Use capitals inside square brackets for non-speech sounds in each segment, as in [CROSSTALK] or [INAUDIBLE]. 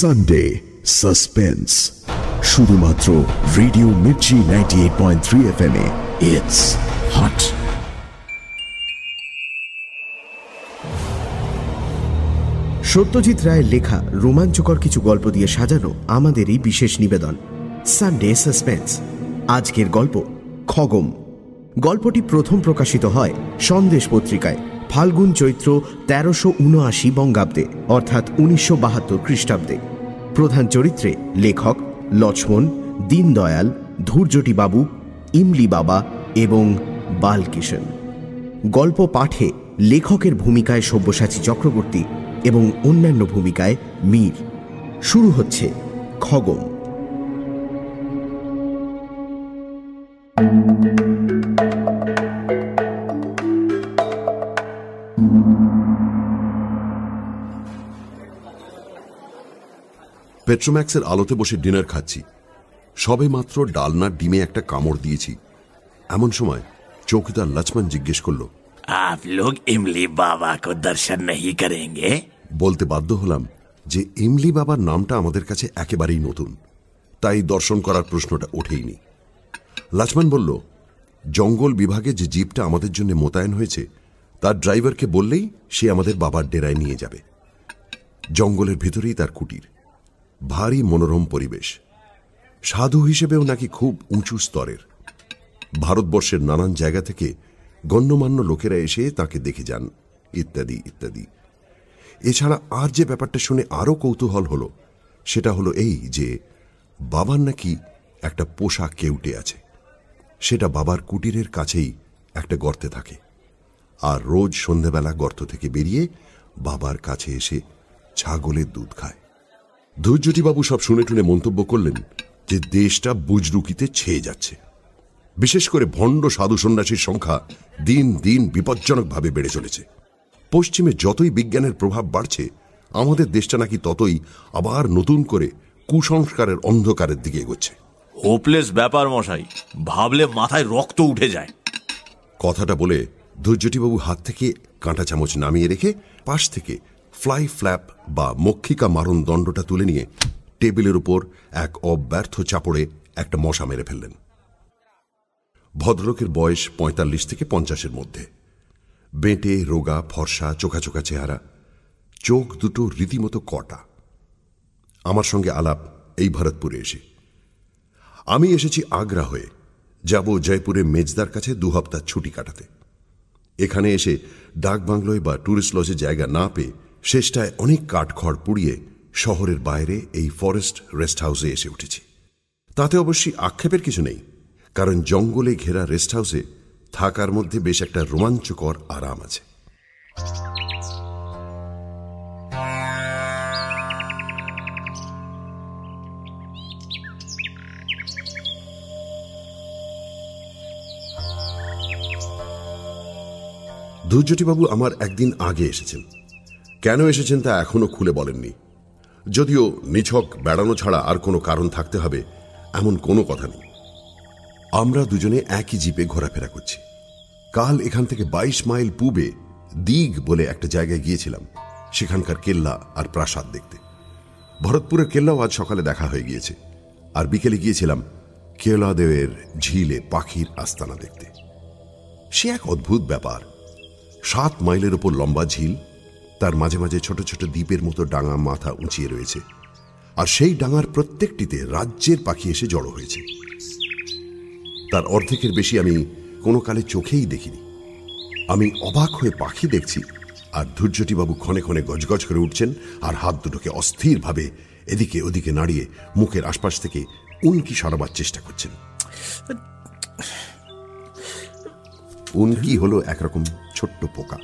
Sunday suspense শুধুমাত্র radio Mirchi ninety eight point three F M A it's hot Satyajit রায়ের লেখা রোমাঞ্চকর কিছু গল্প দিয়ে সাজানো আমাদের এই বিশেষ নিবেদন সানডে সাসপেন্স আজকের গল্প খগম। গল্পটি প্রথম প্রকাশিত হয় সন্দেশ পত্রিকায়। ফাল্গুন চৈত্র তেরোশো উনআশি বঙ্গাব্দে, অর্থাৎ উনিশশো বাহাত্তর খ্রিস্টাব্দে। প্রধান চরিত্রে লেখক লক্ষ্মণ, দীনদয়াল ধূর্যটি বাবু ইমলি বাবা এবং বালকিষণ। গল্প পাঠে লেখকের ভূমিকায় সব্যসাচী চক্রবর্তী এবং অন্যান্য ভূমিকায় মীর। শুরু হচ্ছে খগম পেট্রোম্যাক্সের আলোতে বসে ডিনার খাচ্ছি। সবে মাত্র ডালনার ডিমে একটা কামড় দিয়েছি। এমন সময় চৌকিদার লক্ষ্মণ জিজ্ঞেস করল আপ লোক ইমলি বাবা কো দর্শন নহি করেঙ্গে? বলতে বাধ্য হলাম যে ইমলি বাবার নামটা আমাদের কাছে একেবারেই নতুন। তাই দর্শন করার প্রশ্নটা ওঠেইনি। লক্ষ্মণ বলল জঙ্গল বিভাগে যে জিপটা আমাদের জন্য মোতায়েন হয়েছে তার ড্রাইভারকে বললেই সে আমাদের বাবার ডেরায় নিয়ে যাবে। জঙ্গলের ভিতরেই তার কুটির। ভারী মনোরম পরিবেশ। সাধু হিসেবেও নাকি খুব উঁচু স্তরের। ভারতবর্ষের নানান জায়গা থেকে গণ্যমান্য লোকেরা এসে তাকে দেখে যান, ইত্যাদি ইত্যাদি। এছাড়া আর যে ব্যাপারটা শুনে আরও কৌতূহল হলো, সেটা হলো এই যে, বাবার নাকি একটা পোষা কেউটে আছে। সেটা বাবার কুটিরের কাছেই একটা গর্তে থাকে। আর রোজ সন্ধেবেলা গর্ত থেকে বেরিয়ে বাবার কাছে এসে ছাগলের দুধ খায়। ধৈর্যটিবাবু সব শুনে টুনে মন্তব্য করলেন যে দেশটা বুজরুকিতে ছেয়ে যাচ্ছে। বিশেষ করে ভণ্ড সাধু সন্ন্যাসীর সংখ্যা দিন দিন বিপজ্জনকভাবে বেড়ে চলেছে। পশ্চিমে যতই বিজ্ঞানের প্রভাব বাড়ছে আমাদের দেশটা নাকি ততই আবার নতুন করে কুসংস্কারের অন্ধকারের দিকে এগোচ্ছে। হোপলেস ব্যাপার মশাই ভাবলে মাথায় রক্ত উঠে যায়। কথাটা বলে ধৈর্যটিবাবু হাত থেকে কাঁটা চামচ নামিয়ে রেখে পাশ থেকে ফ্লাই ফ্ল্যাপ বা মক্ষিকা মারণ দণ্ডটা তুলে নিয়ে টেবিলের উপর এক অব্যর্থ চাপড়ে একটা মশা মেরে ফেললেন। ভদ্রলোকের বয়স পঁয়তাল্লিশ থেকে পঞ্চাশের মধ্যে। বেঁটে, রোগা, ফর্সা চোখা চোখা চেহারা, চোখ দুটো রীতিমতো কটা। আমার সঙ্গে আলাপ এই ভরতপুরে এসে। আমি এসেছি আগ্রা হয়ে, যাব জয়পুরে মেজদার কাছে দু হপ্তাহ ছুটি কাটাতে। এখানে এসে ডাক বাংলোয় বা ট্যুরিস্ট লজে জায়গা না পেয়ে শেষটায় অনেক কাঠখড় পুড়িয়ে শহরের বাইরে এই ফরেস্ট রেস্ট হাউসে এসে উঠেছি। তাতে অবশ্যই আক্ষেপের কিছু নেই, কারণ জঙ্গলে ঘেরা রেস্ট হাউসে থাকার মধ্যে বেশ একটা রোমাঞ্চকর আরাম আছে। ধৈর্যটিবাবু আমার একদিন আগে এসেছেন। কেন এসেছেন তা এখনও খুলে বলেননি? যদিও নিছক বেড়ানো ছাড়া আর কোনো কারণ থাকতে হবে, এমন কোনো কথা নেই। আমরা দুজনে একই জিপে ঘোরাফেরা করছি। কাল এখান থেকে ২২ মাইল পূবে দিগ বলে একটা জায়গায় গিয়েছিলাম, সেখানকার কেল্লা আর প্রাসাদ দেখতে। ভরতপুরের কেল্লাও আজ সকালে দেখা হয়ে গিয়েছে, আর বিকেলে গিয়েছিলাম কেলাদেবের ঝিলে পাখির আস্তানা দেখতে। সে এক অদ্ভুত ব্যাপার। সাত মাইলের ওপর লম্বা ঝিল তার মাঝে মাঝে ছোট ছোট দ্বীপের মতো ডাঙা মাথা উঁচিয়ে রয়েছে। আর সেই ডাঙার প্রত্যেকটিতে রাজ্যের পাখি এসে জড়ো হয়েছে। তার অর্ধেকের বেশি আমি কোনো কালে চোখেই দেখিনি। আমি অবাক হয়ে পাখি দেখছি আর ধৈর্যটিবাবু ক্ষণে ক্ষণে গজগজ করে উঠছেন আর হাত দুটোকে অস্থিরভাবে এদিকে ওদিকে নাড়িয়ে মুখের আশপাশ থেকে উনকি সরাবার চেষ্টা করছেন। উনকি হলো একরকম ছোট্ট পোকা।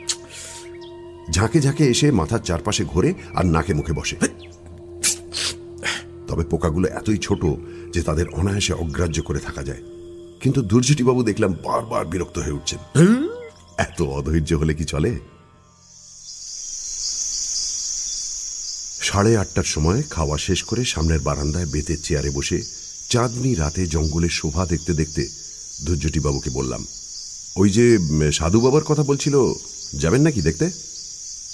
ঝাঁকে ঝাঁকে এসে মাথার চারপাশে ঘোরে আর নাকে মুখে বসে। তবে পোকাগুলো এতই ছোট যে তাদের অনায়াসে অগ্রাহ্য করে থাকা যায়। কিন্তু দুর্যটিবাবু দেখলাম বারবার বিরক্ত হয়ে উঠছেন। এত অধৈর্য হলে কি চলে? সাড়ে আটটার সময় খাওয়া শেষ করে সামনের বারান্দায় বেতের চেয়ারে বসে চাঁদনি রাতে জঙ্গলের শোভা দেখতে দেখতে ধৈর্যটিবাবুকে বললাম, ওই যে সাধু বাবার কথা বলছিল, যাবেন নাকি দেখতে?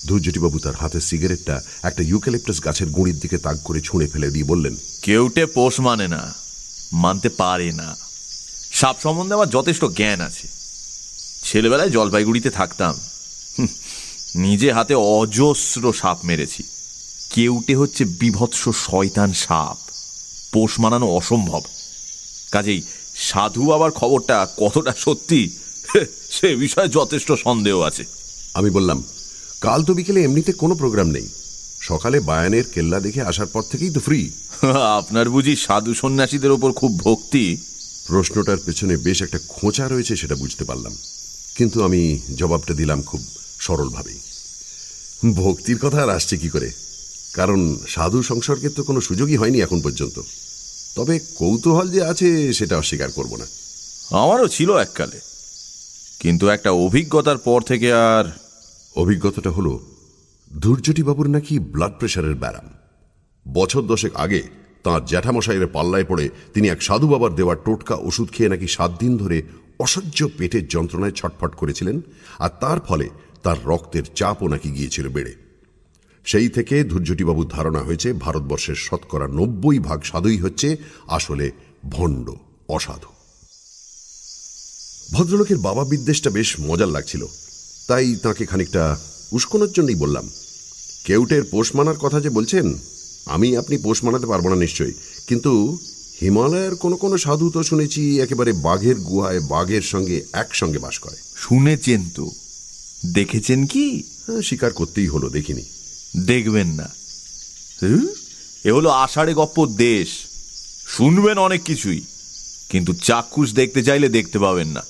ধৈর্যটিবাবু তার হাতের সিগারেটটা একটা ইউক্যালিপটাস গাছের গুঁড়ির দিকে তাক করে ছুঁড়ে ফেলে দিয়ে বললেন কেউটে পোষ মানে না মানতে পারে না। সাপ সম্বন্ধে আমার যথেষ্ট জ্ঞান আছে। ছেলেবেলায় জলপাইগুড়িতে থাকতাম। নিজে হাতে অজস্র সাপ মেরেছি। কেউটে হচ্ছে বিভৎস শয়তান সাপ। পোষ মানানো অসম্ভব। কাজেই সাধু বাবার খবরটা কতটা সত্যি সে বিষয়ে যথেষ্ট সন্দেহ আছে। আমি বললাম কাল তো বিকেলে এমনিতে কোনো প্রোগ্রাম নেই। সকালে বায়ানের কেল্লা দেখে আসার পর থেকেই তো ফ্রি [LAUGHS] আপনার বুঝি সাধু সন্ন্যাসীদের ওপর খুব ভক্তি। প্রশ্নটার পেছনে বেশ একটা খোঁচা রয়েছে সেটা বুঝতে পারলাম। কিন্তু আমি জবাবটা দিলাম খুব সরলভাবেই। ভক্তির কথা আর আসছে কি করে? কারণ সাধু সংসর্গের তো কোনো সুযোগই হয়নি এখন পর্যন্ত। তবে কৌতূহল যে আছে সেটা অস্বীকার করব না। আমারও ছিল এককালে। কিন্তু একটা অভিজ্ঞতার পর থেকে আর অভিজ্ঞতাটা হলো বাবুর নাকি ব্লাড প্রেশারের ব্যারাম বছর দশেক আগে তাঁর জ্যাঠামশাইয়ের পাল্লায় পড়ে তিনি এক সাধু বাবার দেওয়া টোটকা ওষুধ খেয়ে নাকি সাত দিন ধরে অসহ্য পেটের যন্ত্রণায় ছটফট করেছিলেন আর তার ফলে তার রক্তের চাপও নাকি গিয়েছিল বেড়ে। সেই থেকে ধৈর্যটিবাবুর ধারণা হয়েছে, ভারতবর্ষের শতকরা নব্বই ভাগ সাধুই হচ্ছে আসলে ভণ্ড, অসাধু। ভদ্রলোকের বাবা বিদ্বেষটা বেশ মজার লাগছিল। তাই তাকে খানিকটা উস্কোনোর জন্যই বললাম। কেউটের পোষ মানার কথা যে বলছেন আমি আপনি পোষ মানাতে পারব না নিশ্চয়ই। কিন্তু হিমালয়ের কোনো কোনো সাধু তো শুনেছি একেবারে বাঘের গুহায় বাঘের সঙ্গে একসঙ্গে বাস করে। শুনেছেন তো। দেখেছেন কি? হ্যাঁ, স্বীকার করতেই হলো দেখিনি। দেখবেন না? এ হলো আষাঢ়ে গপ্প দেশ। শুনবেন অনেক কিছুই কিন্তু চাক্ষুষ দেখতে চাইলে দেখতে পাবেন না।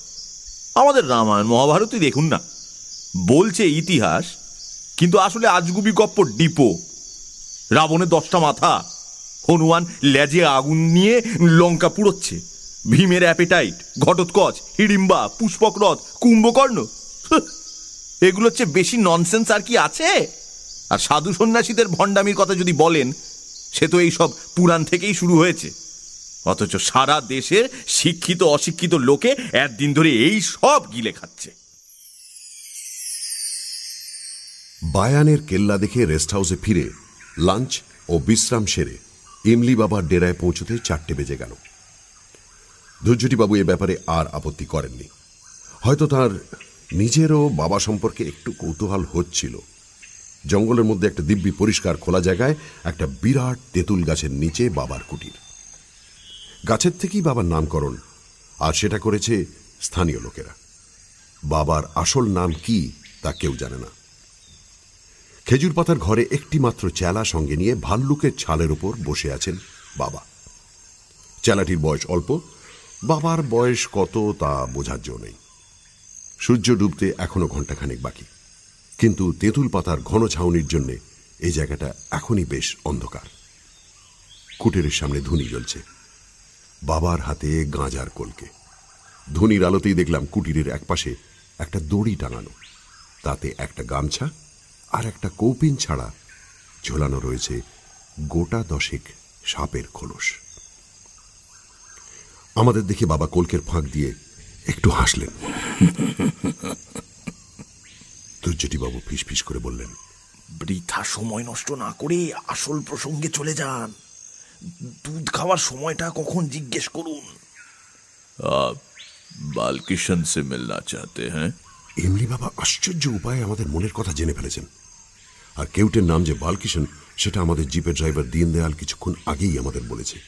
আমাদের রামায়ণ মহাভারতই দেখুন না। বলছে ইতিহাস, কিন্তু আসলে আজগুবি গপ্প ডিপো। রাবণের দশটা মাথা, হনুমান লেজে আগুন নিয়ে লঙ্কা পুড়োচ্ছে। ভীমের অ্যাপেটাইট ঘটোৎকচ, হিড়িম্বা পুষ্পকরথ কুম্ভকর্ণ। এগুলো হচ্ছে বেশি ননসেন্স আর কি আছে? আর সাধু সন্ন্যাসীদের ভণ্ডামির কথা যদি বলেন, সে তো এই সব পুরাণ থেকেই শুরু হয়েছে। অথচ সারা দেশের শিক্ষিত, অশিক্ষিত লোকে একদিন ধরে এই সব গিলে খাচ্ছে। বায়ানের কেল্লা দেখে রেস্ট হাউসে ফিরে, লাঞ্চ ও বিশ্রাম সেরে ইমলি বাবার ডেরায় পৌঁছতে চারটে বেজে গেল। ধৈর্যটিবাবু এ ব্যাপারে আর আপত্তি করেননি। হয়তো তার নিজেরও বাবা সম্পর্কে একটু কৌতূহল হচ্ছিল। জঙ্গলের মধ্যে একটা দিব্যি পরিষ্কার খোলা জায়গায় একটা বিরাট তেঁতুল গাছের নিচে বাবার কুটির। গাছের থেকেই বাবার নামকরণ, আর সেটা করেছে স্থানীয় লোকেরা। বাবার আসল নাম কি তা কেউ জানে না। খেজুর পাতার ঘরে একটি মাত্র চেলা সঙ্গে নিয়ে ভাল্লুকের ছালের উপর বসে আছেন বাবা। চেলাটির বয়স অল্প, বাবার বয়স কত তা বোঝার জো নেই। সূর্য ডুবতে এখনও ঘন্টাখানেক বাকি। কিন্তু তেঁতুল পাতার ঘন ছাউনির জন্যে এই জায়গাটা এখনই বেশ অন্ধকার। কুটিরের সামনে ধুনি জ্বলছে। বাবার হাতে গাঁজার কলকে। ধনির আলোতেই দেখলাম কুটিরের একপাশে একটা দড়ি টাঙানো। তাতে একটা গামছা আর একটা কৌপিন ছাড়া ঝোলানো রয়েছে গোটা দশেক সাপের খোলস। আমাদের দেখে বাবা কলকের ফাঁক দিয়ে একটু হাসলেন। দুর্যোটিবাবু ফিস ফিস করে বললেন বৃথা সময় নষ্ট না করে আসল প্রসঙ্গে চলে যান। দুধ খাওয়ার সময়টা কখন জিজ্ঞেস করুন। বালকিশন সে মিলনা চাতে হ্যাঁ? এমনি বাবা আশ্চর্য উপায়ে আমাদের মনের কথা জেনে ফেলেছেন। আর কেউটের নাম যে বালকিষণ সেটা আমাদের জিপের ড্রাইভার দীনদয়াল কিছুক্ষণ আগেই আমাদের বলেছে।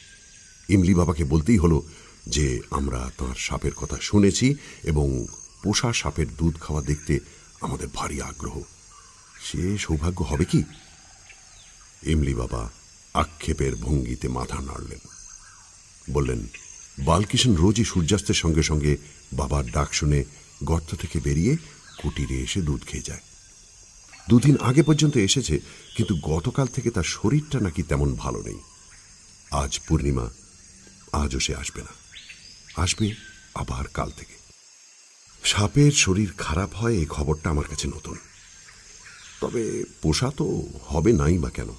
ইমলি বাবাকে বলতেই হলো যে, আমরা তার সাপের কথা শুনেছি এবং পোষা সাপের দুধ খাওয়া দেখতে আমাদের ভারী আগ্রহ। সে সৌভাগ্য হবে কি? ইমলি বাবা আক্ষেপের ভঙ্গিতে মাথা নাড়লেন। বললেন বালকিষণ রোজই সূর্যাস্তের সঙ্গে সঙ্গে বাবার ডাক শুনে গর্ত থেকে বেরিয়ে কুটিরে এসে দুধ খেয়ে যায়। দুদিন আগে পর্যন্ত এসেছে, কিন্তু গতকাল থেকে তার শরীরটা নাকি তেমন ভালো নেই। আজ পূর্ণিমা, আজও সে আসবে না। আসবে আবার কাল থেকে। সাপের শরীর খারাপ হয়, এই খবরটা আমার কাছে নতুন। তবে পোষা তো হবে নাই বা কেন?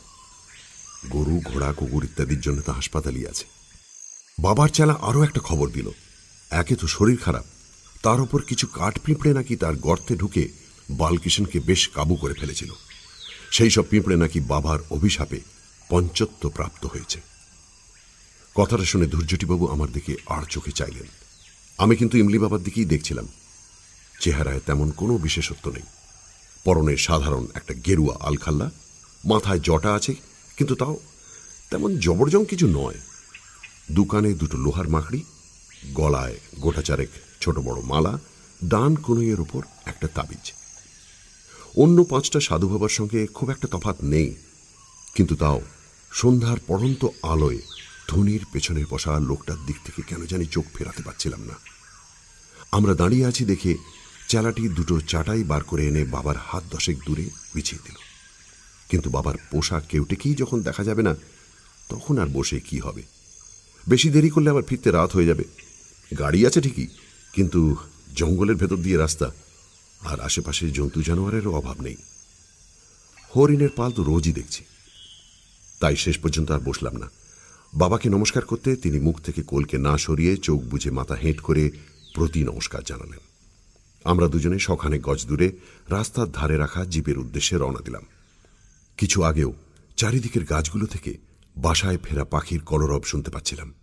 গরু, ঘোড়া, কুকুর ইত্যাদির জন্য তো হাসপাতালই আছে। বাবার চেলা আরও একটা খবর দিল। একে তো শরীর খারাপ, তার উপর কিছু কাঠ পিঁপড়ে নাকি তার গর্তে ঢুকে বালকিষণকে বেশ কাবু করে ফেলেছিল। সেই সব পিঁপড়ে নাকি বাবার অভিশাপে পঞ্চত্ব প্রাপ্ত হয়েছে। কথাটা শুনে ধৈর্যটিবাবু আমার দিকে আর চোখে চাইলেন। আমি কিন্তু ইমলি বাবার দিকেই দেখছিলাম। চেহারায় তেমন কোনো বিশেষত্ব নেই। পরনে সাধারণ একটা গেরুয়া আলখাল্লা, মাথায় জটা আছে, কিন্তু তাও তেমন জবরজং কিছু নয়। দোকানে দুটো লোহার মাখড়ি, গলায় গোটা চারেক ছোট বড় মালা, ডান কনুইয়ের ওপর একটা তাবিজ। অন্য পাঁচটা সাধু বাবার সঙ্গে খুব একটা তফাত নেই। কিন্তু তাও, সন্ধ্যার পড়ন্ত আলোয় ধনির পেছনে বসা লোকটার দিক থেকে কেন জানি চোখ ফেরাতে পারছিলাম না। আমরা দাঁড়িয়ে আছি দেখে চেলাটি দুটো চাটাই বার করে এনে বাবার হাত দশেক দূরে বিছিয়ে দিল। কিন্তু বাবার পোশাক কেউটেকেই যখন দেখা যাবে না, তখন আর বসে কি হবে? বেশি দেরি করলে আবার ফিরতে রাত হয়ে যাবে। গাড়ি আছে ঠিকই, কিন্তু জঙ্গলের ভেতর দিয়ে রাস্তা আর আশেপাশে জন্তু জানোয়ারেরও অভাব নেই। হরিণের পাল তো রোজই দেখছি। তাই শেষ পর্যন্ত আর বসলাম না। বাবাকে নমস্কার করতে তিনি মুখ থেকে কোলকে না সরিয়ে চোখ বুঝে মাথা হেঁট করে প্রতি নমস্কার জানালেন। আমরা দুজনে সখানে গজ দূরে রাস্তার ধারে রাখা জিপের উদ্দেশ্যে রওনা দিলাম। কিছু আগেও চারিদিকের গাছগুলো থেকে বাসায় ফেরা পাখির কলরব শুনতে পাচ্ছিলাম।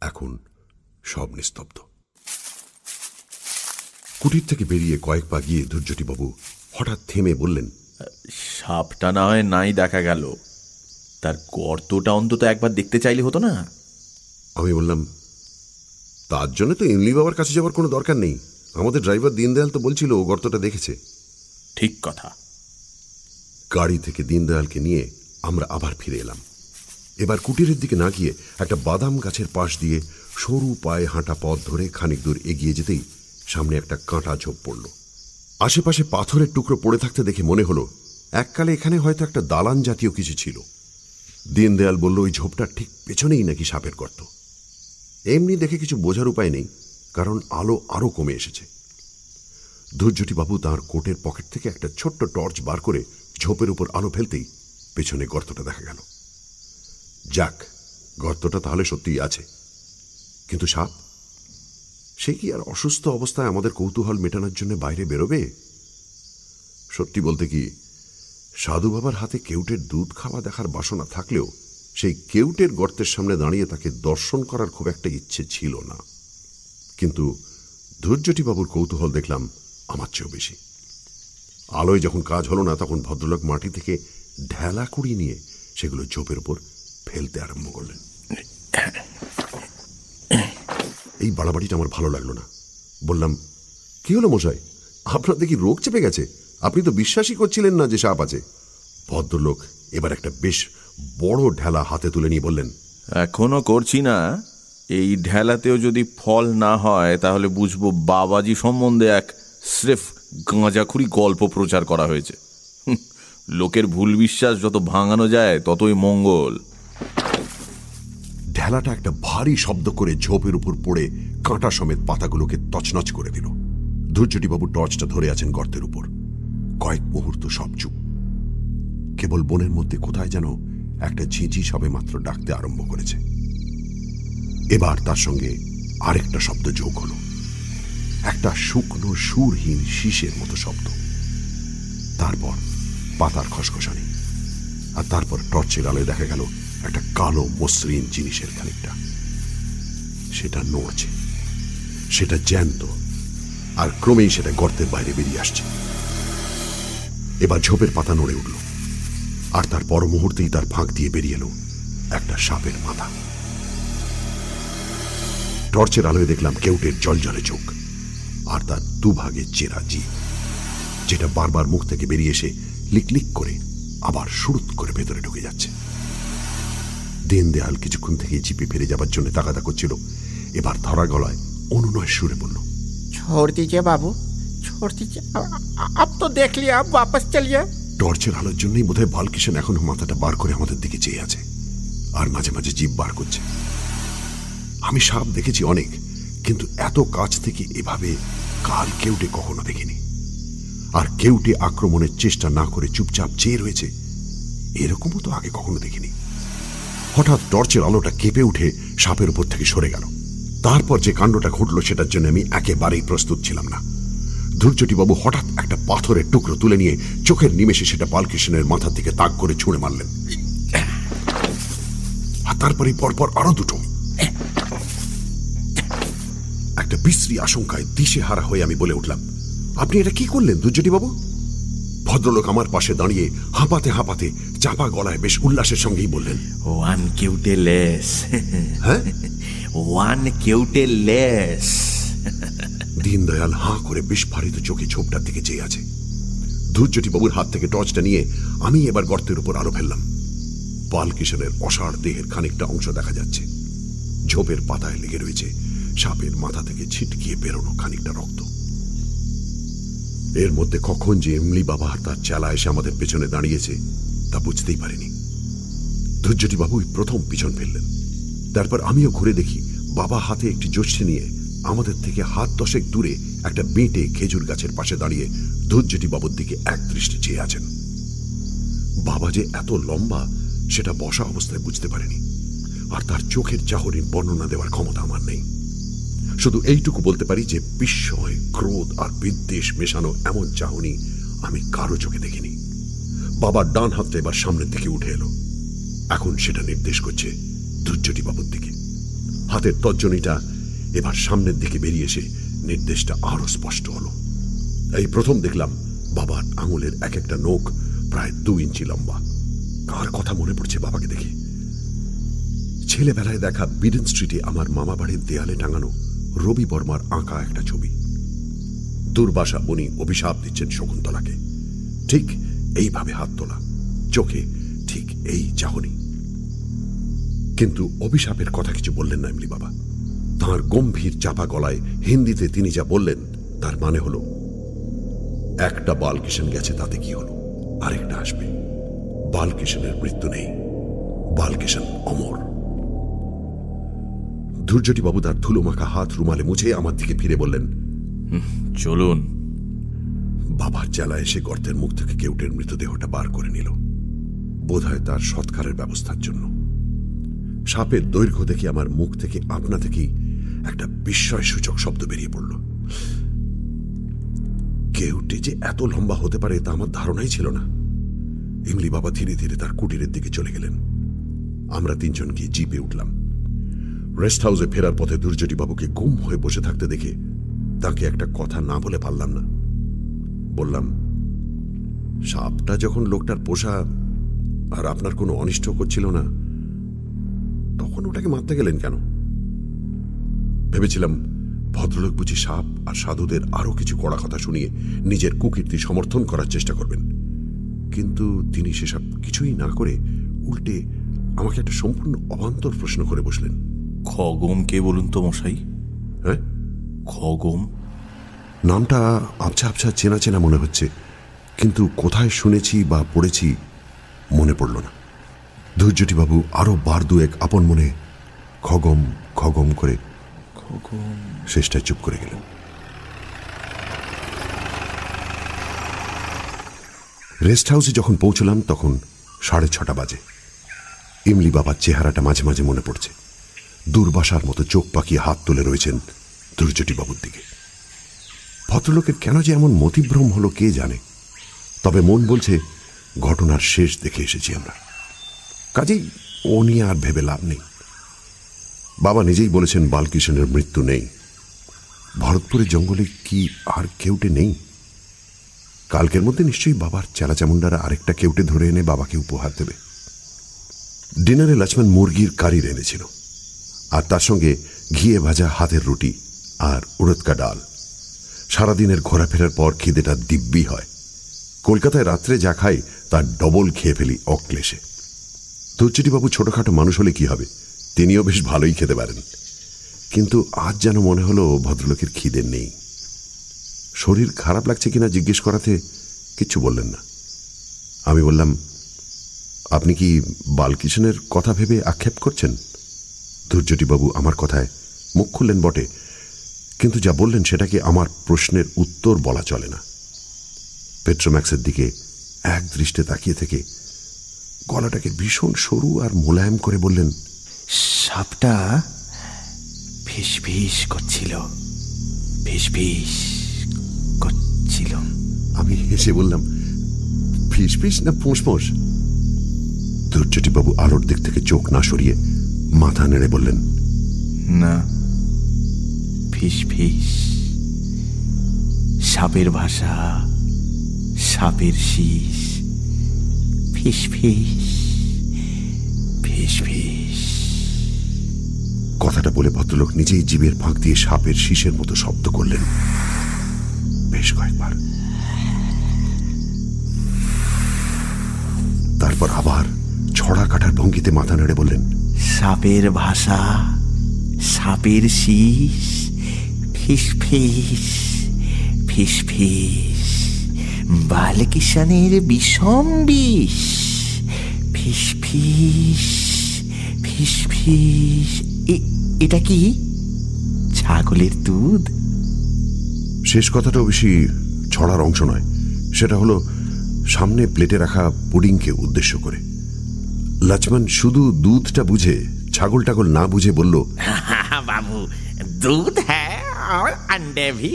এখন সব নিস্তব্ধ। কুটির থেকে বেরিয়ে কয়েক পা গিয়ে ধৈর্যটিবাবু হঠাৎ থেমে বললেন সাপটা না হয় নাই দেখা গেল। তার গর্তটা অন্তত একবার দেখতে চাইলে হতো না। আমি বললাম তার জন্য তো ইমলি বাবার কাছে যাওয়ার কোনো দরকার নেই। আমাদের ড্রাইভার দিনদয়াল তো বলছিল ও গর্তটা দেখেছে। ঠিক কথা। গাড়ি থেকে দিনদয়ালকে নিয়ে আমরা আবার ফিরে এলাম। এবার কুটিরের দিকে না গিয়ে একটা বাদাম গাছের পাশ দিয়ে সরু পায়ে হাঁটা পথ ধরে খানিক দূর এগিয়ে যেতেই সামনে একটা কাঁটা ঝোপ পড়ল। আশেপাশে পাথরের টুকরো পড়ে থাকতে দেখে মনে হলো, এককালে এখানে হয়তো একটা দালান জাতীয় কিছু ছিল। দিনদয়াল বলল, ওই ঝোপটার ঠিক পেছনেই নাকি সাপের গর্ত। এমনি দেখে কিছু বোঝার উপায় নেই, কারণ আলো আরও কমে এসেছে। ধৈর্যটিবাবু তাঁর কোটের পকেট থেকে একটা ছোট্ট টর্চ বার করে ঝোপের উপর আলো ফেলতেই পেছনে গর্তটা দেখা গেল। যাক, গর্তটা তাহলে সত্যিই আছে। কিন্তু সাপ? সে কি আর অসুস্থ অবস্থায় আমাদের কৌতূহল মেটানোর জন্য বাইরে বেরোবে? সত্যি বলতে কি, সাধু বাবার হাতে কেউটের দুধ খাওয়া দেখার বাসনা থাকলেও সেই কেউটের গর্তের সামনে দাঁড়িয়ে তাকে দর্শন করার খুব একটা ইচ্ছে ছিল না। কিন্তু ধৈর্যটিবাবুর কৌতূহল দেখলাম আমার চেয়েও বেশি। আলোয় যখন কাজ হলো না, তখন ভদ্রলোক মাটি থেকে ঢেলা কুড়িয়ে নিয়ে সেগুলো ঝোপের উপর ফেলতে আরম্ভ করলেন। এই বাড়াবাড়িটা আমার ভালো লাগল না। বললাম, কি হলো মশাই? আপনার দেখি রোগ চেপে গেছে। আপনি তো বিশ্বাসই করছিলেন না যে সাপ আছে। ভদ্রলোক এবার একটা বেশ বড় ঢেলা হাতে তুলে নিয়ে বললেন, এখনও করছি না। এই ঢেলাতেও যদি ফল না হয়, তাহলে বুঝব বাবাজি সম্বন্ধে এক স্রেফ গাঁজাখুরি গল্প প্রচার করা হয়েছে। লোকের ভুল বিশ্বাস যত ভাঙানো যায়, ততই মঙ্গল। ঢেলাটা একটা ভারী শব্দ করে ঝোপের উপর পড়ে কাঁটা সমেত পাতাগুলোকে তছনছ করে দিল। ধৈর্যটিবাবু টর্চটা ধরে আছেন গর্তের উপর। কয়েক মুহূর্ত সব চুপ। কেবল বনের মধ্যে কোথায় যেন একটা ঝিঁঝি সবে মাত্র ডাকতে আরম্ভ করেছে। এবার তার সঙ্গে আরেকটা শব্দ যোগ হলো। একটা শুকনো সুরহীন শীষের মতো শব্দ। তারপর পাতার খসখসানি। আর তারপর টর্চের আলোয় দেখা গেল একটা কালো মসৃণ জিনিসের খানিকটা। সেটা নড়ছে। সেটা জ্যান্ত। আর ক্রমেই সেটা গর্তের বাইরে বেরিয়ে আসছে। এবার ঝোপের পাতা নড়ে উঠল। আর তার পর মুহূর্তেই তার ফাঁক দিয়ে বেরিয়ে এলো একটা সাপের মাথা। টর্চের আলোয় দেখলাম কেউটের জলজলে চোখ। আর তার দুভাগে চেরা জিভ। যেটা বারবার মুখ থেকে বেরিয়ে এসে লিকলিক করে আবার সুরুত করে ভেতরে ঢুকে যাচ্ছে। দিন দেয়াল কিছুক্ষণ থেকে জিপে ফিরে যাবার জন্য তাগাদা করছিল এবার ধরা গলায় অনুনয় সুরে বলল छोड़ दीजिए बाबू छोड़ दीजिए अ- अ- अब तो देख लिया अब वापस चलिए টর্চের আলোর জন্যই বোধহয় বালকিষণ এখনো মাথাটা বার করে আমাদের দিকে চেয়ে আছে আর মাঝে মাঝে জিভ বার করছে আমি সাপ দেখেছি অনেক কিন্তু এত কাছ থেকে এভাবে কাল কেউটে কখনো দেখিনি আর কেউটে আক্রমণের চেষ্টা না করে চুপচাপ চেয়ে রয়েছে এরকমও তো আগে কখনো দেখিনি হঠাৎ টর্চের আলোটা কেঁপে উঠে সাপের উপর থেকে সরে গেল। তারপর যে কাণ্ডটা ঘটল সেটার জন্য আমি একেবারেই প্রস্তুত ছিলাম না। ধূর্যটিবাবু হঠাৎ একটা পাথরের টুকরো তুলে নিয়ে চোখের নিমেষে সেটা বালকৃষ্ণের মাথার দিকে তাক করে ছুঁড়ে মারলেন। আর তারপরে পরপর আরও দুটো। একটা বিশ্রী আশঙ্কায় দিশে হারা হয়ে আমি বলে উঠলাম, আপনি এটা কি করলেন দুর্যটিবাবু ভদ্রলোক আমার পাশে দাঁড়িয়ে হাঁপাতে হাঁপাতে চাপা গলায় বেশ উল্লাসের সঙ্গেই বললেন ওয়ান কেউটে লেস হ্যাঁ? ওয়ান কেউটে লেস দীনদয়াল হাঁ করে বিস্ফারিত চোখে ঝোপটার দিকে চেয়ে আছে। ধূর্যটি বাবুর হাত থেকে টর্চটা নিয়ে আমি এবার গর্তের উপর আলো ফেললাম। বালকিশনের অসাড় দেহের খানিকটা অংশ দেখা যাচ্ছে। ঝোপের পাতায় লেগে রয়েছে সাপের মাথা থেকে ছিটকিয়ে বেরোনো খানিকটা রক্ত। এর মধ্যে কখন যে এমলি বাবা আর তার চেলা এসে আমাদের পেছনে দাঁড়িয়েছে, তা বুঝতেই পারিনি। ধৈর্যটি বাবুই প্রথম পিছন ফেললেন। তারপর আমিও ঘুরে দেখি বাবা হাতে একটি জ্যোষ্ঠী নিয়ে আমাদের থেকে হাত দশেক দূরে একটা বেঁটে খেজুর গাছের পাশে দাঁড়িয়ে ধৈর্যটি বাবুর দিকে এক দৃষ্টি চেয়ে আছেন। বাবা যে এত লম্বা, সেটা বসা অবস্থায় বুঝতে পারেনি। আর তার চোখের চাহরির বর্ণনা দেওয়ার ক্ষমতা আমার নেই। শুধু এইটুকু বলতে পারি যে বিস্ময় ক্রোধ আর বিদ্বেষ মেশানো এমন চাহনি আমি কারও চোখে দেখিনি। বাবার ডান হাতটা এবার সামনের দিকে উঠে এলো। এখন সেটা নির্দেশ করছে ধৈর্যটি বাবুর দিকে। হাতের তর্জনীটা এবার সামনের দিকে বেরিয়ে এসে নির্দেশটা আরও স্পষ্ট হলো। এই প্রথম দেখলাম বাবার আঙুলের এক একটা নখ প্রায় দু ইঞ্চি লম্বা। কার কথা মনে পড়ছে বাবাকে দেখে? ছেলেবেলায় দেখা বিডেন স্ট্রিটে আমার মামা বাড়ির দেয়ালে টাঙানো রবি বর্মার আঁকা একটা ছবি। দুর্বাসা উনি অভিশাপ দিচ্ছেন শকুন্তলাকে। ঠিক এইভাবে হাত তোলা। চোখে ঠিক এই চাহনি। কিন্তু অভিশাপের কথা কিছু বললেন না এমনি বাবা। তাঁর গম্ভীর চাপা গলায় হিন্দিতে তিনি যা বললেন, তার মানে হলো, একটা বালকিষণ গেছে, তাতে কি হলো? আরেকটা আসবে। বালকিষণের মৃত্যু নেই। বালকিষণ অমর। ধৈর্যটি বাবু তার ধুলো মাখা হাত রুমালে মুছে আমার দিকে ফিরে বললেন চলুন। বাবার জ্বালা এসে গর্তের মুখ থেকে কেউটের মৃতদেহটা বার করে নিল। বোধহয় তার সৎকারের ব্যবস্থার জন্য। সাপের দৈর্ঘ্য দেখে আমার মুখ থেকে আপনা থেকেই একটা বিস্ময় সূচক শব্দ বেরিয়ে পড়ল। কেউটে যে এত লম্বা হতে পারে তা আমার ধারণাই ছিল না। ইমলি বাবা ধীরে ধীরে তার কুটিরের দিকে চলে গেলেন। আমরা তিনজন গিয়ে জিপে উঠলাম। রেস্ট হাউসে ফেরার পথে দুর্জটি বাবুকে গুম হয়ে বসে থাকতে দেখে তাকে একটা কথা না বলে পারলাম না। বললাম, সাপটা যখন লোকটার পোষা আর আপনার কোনো অনিষ্ট করছিল না, তখন ওটাকে মারতে গেলেন কেন? ভেবেছিলাম, ভদ্রলোক বুঝি সাপ আর সাধুদের আরও কিছু কড়া কথা শুনিয়ে নিজের কুকীর্তি সমর্থন করার চেষ্টা করবেন। কিন্তু তিনি সেসব কিছুই না করে উল্টে আমাকে একটা সম্পূর্ণ অবান্তর প্রশ্ন করে বসলেন। খগম কে বলুন তো মশাই? হ্যাঁ? খগম? নামটা আবছা আবছা চেনা চেনা মনে হচ্ছে কিন্তু কোথায় শুনেছি বা পড়েছি মনে পড়ল না। ধৈর্যটিবাবু আরও বার দু এক আপন মনে খগম খগম করে খগম। শেষটায় চুপ করে গেলেন। রেস্ট হাউসে যখন পৌঁছলাম তখন সাড়ে ছটা বাজে। ইমলি বাবার চেহারাটা মাঝে মাঝে মনে পড়ছে। দুর্বাসার মতো চোখ পাকিয়ে হাত তুলে রয়েছেন দুর্যটি বাবুর দিকে। ভদ্রলোকের কেন যে এমন মতিভ্রম হলো কে জানে? তবে মন বলছে, ঘটনার শেষ দেখে এসেছি আমরা। কাজেই ও নিয়ে আর ভেবে লাভ নেই। বাবা নিজেই বলেছেন বালকৃষ্ণের মৃত্যু নেই। ভরতপুরের জঙ্গলে কি আর কেউটে নেই? কালকের মধ্যে নিশ্চয়ই বাবার চেলাচামুন্ডারা আরেকটা কেউটে ধরে এনে বাবাকে উপহার দেবে। ডিনারে লক্ষ্মণ মুরগির কারি এনেছিল। আর তার সঙ্গে ঘিয়ে ভাজা হাতের রুটি আর উড়দকা ডাল। সারাদিনের ঘোরাফেরার পর খিদেটা দিব্যি হয়। কলকাতায় রাত্রে যা খাই তার ডবল খেয়ে ফেলি অক্লেশে। বাবু ছোটখাটো মানুষ হলে কি হবে? তিনিও বেশ ভালোই খেতে পারেন। কিন্তু আজ যেন মনে হলো ভদ্রলোকের খিদে নেই। শরীর খারাপ লাগছে কিনা জিজ্ঞেস করাতে কিচ্ছু বললেন না। আমি বললাম, আপনি কি বালকিষণের কথা ভেবে আক্ষেপ করছেন? বাবু আমার কথায় মুখ খুললেন বটে কিন্তু যা বললেন সেটাকে আমার প্রশ্নের উত্তর বলা চলে না। পেট্রোম্যাক্সের দিকে এক দৃষ্টে তাকিয়ে থেকে গলাটাকে ভীষণ সরু আর মোলায়েম করে বললেন সাপটা ফিস ফিস করছিল ফিস ফিস ছিল আমি হেসে বললাম ফিস ফিস না ফোঁস ফোঁস? বাবু আলোর দিক থেকে চোখ না সরিয়ে মাথা নেড়ে বললেন না ফিস ফিস। সাপের ভাষা সাপের শীষ। ফিস ফিস ফিস ফিস। কথাটা বলে ভদ্রলোক নিজেই জীবের ফাঁক দিয়ে সাপের শীষের মতো শব্দ করলেন। বেশ কয়েকবার। তারপর আবার ছড়া কাটার ভঙ্গিতে মাথা নেড়ে বললেন সাপের ভাষা, সাপের শীষ, ফিস ফিস ফিস ফিস। বালকিষানের বিষম বিষ, ফিস ফিস ফিস ফিস। এটা কি? ছাগলের দুধ? শেষ কথাটা বেশি ছড়ার অংশ নয়। সেটা হলো সামনে প্লেটে রাখা পুডিংকে উদ্দেশ্য করে। লাচমান শুধু দুধটা বুঝে ছাগল টাগল না বুঝে বলল [LAUGHS] বাবু দুধ হ্যাঁ,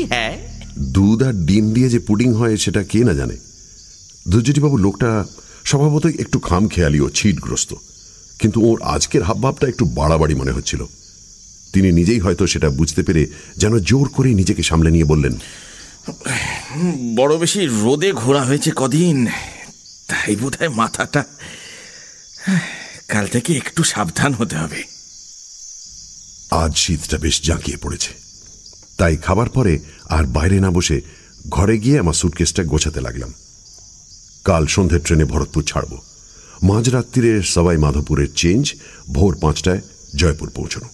হ্যাঁ দুধ আর ডিম দিয়ে যে পুডিং হয় সেটা কে না জানে। বাবু লোকটা স্বভাবতই একটু খাম খেয়ালি ও ছিটগ্রস্ত কিন্তু ওর আজকের হাবভাবটা একটু বাড়াবাড়ি মনে হচ্ছিল। তিনি নিজেই হয়তো সেটা বুঝতে পেরে যেন জোর করে নিজেকে সামলে নিয়ে বললেন বড় বেশি রোদে ঘোরা হয়েছে কদিন তাই বোধ মাথাটা কাল থেকে একটু সাবধান হতে হবে। আজ শীতটা বেশ জাঁকিয়ে পড়েছে। তাই খাবার পরে আর বাইরে না বসে ঘরে গিয়ে আমার সুটকেসটা গোছাতে লাগলাম। কাল সন্ধ্যের ট্রেনে ভরতপুর ছাড়ব। মাঝরাত্রিরে সবাই মাধবপুরের চেঞ্জ, ভোর পাঁচটায় জয়পুর পৌঁছানো।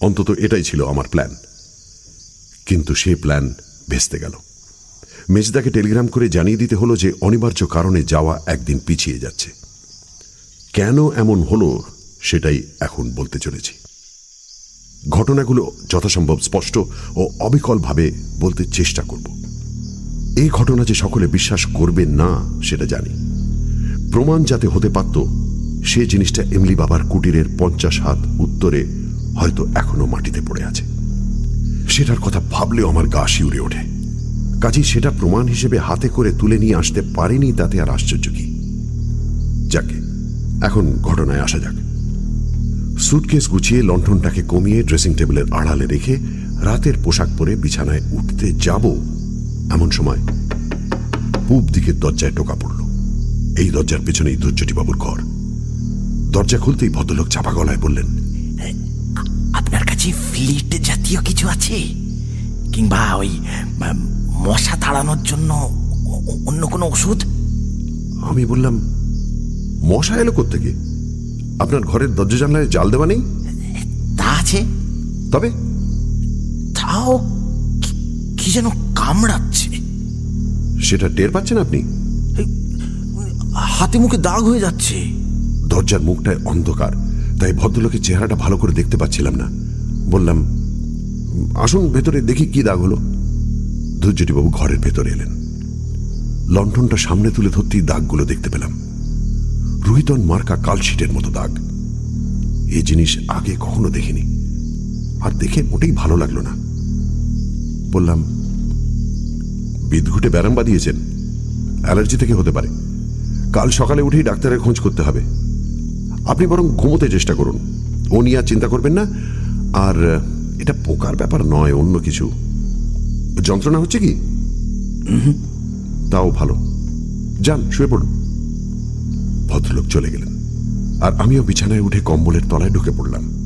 অন্তত এটাই ছিল আমার প্ল্যান কিন্তু সে প্ল্যান ভেস্তে গেল। মেজদাকে টেলিগ্রাম করে জানিয়ে দিতে হলো যে অনিবার্য কারণে যাওয়া একদিন পিছিয়ে যাচ্ছে। কেন এমন হলো সেটাই এখন বলতে চলেছি। ঘটনাগুলো যথাসম্ভব স্পষ্ট ও অবিকলভাবে বলতে চেষ্টা করব। এই ঘটনা যে সকলে বিশ্বাস করবে না, সেটা জানি। প্রমাণ যাতে হতে পারত, সে জিনিসটা এমলি বাবার কুটিরের পঞ্চাশ হাত উত্তরে হয়তো এখনও মাটিতে পড়ে আছে। সেটার কথা ভাবলেও আমার গা শিউরে ওঠে। কাজেই সেটা প্রমাণ হিসেবে হাতে করে তুলে নিয়ে আসতে পারেনি, তাতে আর আশ্চর্য কি? যাকে এখন ঘটনায় আসা যাক। সুটকেস গুছিয়ে লণ্ঠনটাকে কমিয়ে ড্রেসিং টেবিলের আড়ালে রেখে রাতের পোশাক পরে বিছানায় উঠতে যাব এমন সময় পূব দিকের দরজায় টোকা পড়ল। এই দরজার পেছনেই বাবুর ঘর। দরজা খুলতেই ভদ্রলোক চাপা গলায় বললেন আপনার কাছে ফ্লিট জাতীয় কিছু আছে? কিংবা ওই মশা তাড়ানোর জন্য অন্য কোনো ওষুধ? আমি বললাম মশা এলো থেকে আপনার ঘরের দরজা জানলায় জাল দেওয়া নেই? তা আছে। তবে? তাও কি- কি যেন কামড়াচ্ছে। সেটা টের পাচ্ছেন আপনি? হাতে মুখে দাগ হয়ে যাচ্ছে। দরজার মুখটায় অন্ধকার তাই ভদ্রলোকের চেহারাটা ভালো করে দেখতে পাচ্ছিলাম না। বললাম আসুন ভেতরে দেখি কি দাগ হলো। ধৈর্যটিবাবু ঘরের ভেতরে এলেন। লণ্ঠনটা সামনে তুলে ধরতেই দাগগুলো দেখতে পেলাম। রোহিতন মার্কা কালশিটের মতো দাগ। এই জিনিস আগে কখনো দেখিনি। আর দেখে মোটেই ভালো লাগল না। বললাম বিদঘুটে ব্যারাম বাঁধিয়েছেন অ্যালার্জি থেকে হতে পারে। কাল সকালে উঠেই ডাক্তারের খোঁজ করতে হবে। আপনি বরং ঘুমোতে চেষ্টা করুন। ও নিয়ে আর চিন্তা করবেন না। আর এটা পোকার ব্যাপার নয় অন্য কিছু। যন্ত্রণা হচ্ছে কি? তাও ভালো। যান শুয়ে পড়ুন। ভদ্রলোক চলে গেলেন। আর আমিও বিছানায় উঠে কম্বলের তলায় ঢুকে পড়লাম।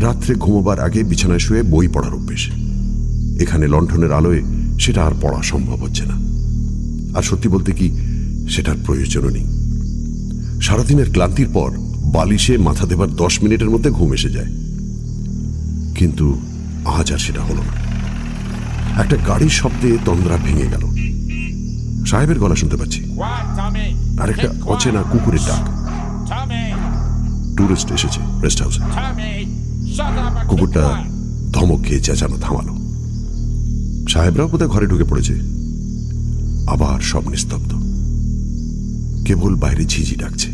রাত্রে ঘুমোবার আগে বিছানায় শুয়ে বই পড়ার অভ্যেস। এখানে লণ্ঠনের আলোয় সেটা আর পড়া সম্ভব হচ্ছে না। আর সত্যি বলতে কি, সেটার প্রয়োজনও নেই। সারাদিনের ক্লান্তির পর বালিশে মাথা দেবার দশ মিনিটের মধ্যে ঘুম এসে যায়। কিন্তু আজ আর সেটা হলো না। একটা গাড়ির শব্দে তন্দ্রা ভেঙে গেল। সাহেবের গলা শুনতে পাচ্ছি। আর একটা অচেনা কুকুরের ডাক। টুরিস্ট এসেছে রেস্ট হাউসে কুকুরটা ধমক খেয়ে চেঁচানো থামালো। সাহেবরাও বোধহয় ঘরে ঢুকে পড়েছে। আবার সব নিস্তব্ধ। কেবল বাইরে ঝিঝি ডাকছে।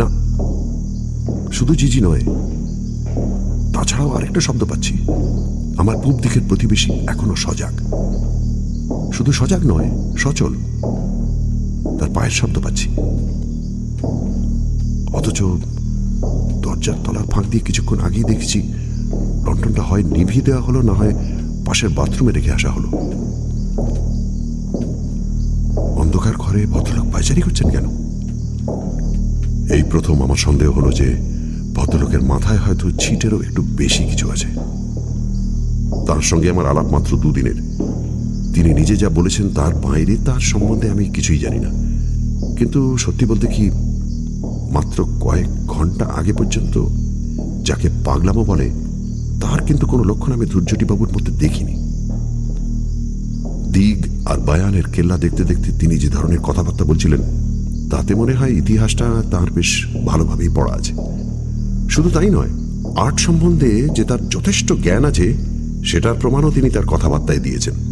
না শুধু ঝিঝি নয় তাছাড়াও আরেকটা শব্দ পাচ্ছি। আমার পূব দিকের প্রতিবেশী এখনও সজাগ। শুধু সজাগ নয় সচল। তার পায়ের শব্দ পাচ্ছি। অথচ দরজার তলার ফাঁক দিয়ে কিছুক্ষণ আগেই দেখছি লন্ঠনটা হয় নিভিয়ে দেওয়া হলো, না হয় পাশের বাথরুমে রেখে আসা হলো। অন্ধকার ঘরে ভদ্রলোক পাইচারি করছেন কেন? এই প্রথম আমার সন্দেহ হলো যে ভদ্রলোকের মাথায় হয়তো ছিটেরও একটু বেশি কিছু আছে। তার সঙ্গে আমার আলাপ মাত্র দুদিনের। তিনি নিজে যা বলেছেন তার বাইরে তার সম্বন্ধে আমি কিছুই জানি না। কিন্তু সত্যি বলতে কি, মাত্র কয়েক ঘণ্টা আগে পর্যন্ত যাকে পাগলামো বলে, তার কিন্তু কোনো লক্ষণ আমি বাবুর মধ্যে দেখিনি। দিগ আর বায়ানের কেল্লা দেখতে দেখতে তিনি যে ধরনের কথাবার্তা বলছিলেন, তাতে মনে হয় ইতিহাসটা তার বেশ ভালোভাবেই পড়া আছে। শুধু তাই নয়, আর্ট সম্বন্ধে যে তার যথেষ্ট জ্ঞান আছে, সেটার প্রমাণও তিনি তার কথাবার্তায় দিয়েছেন।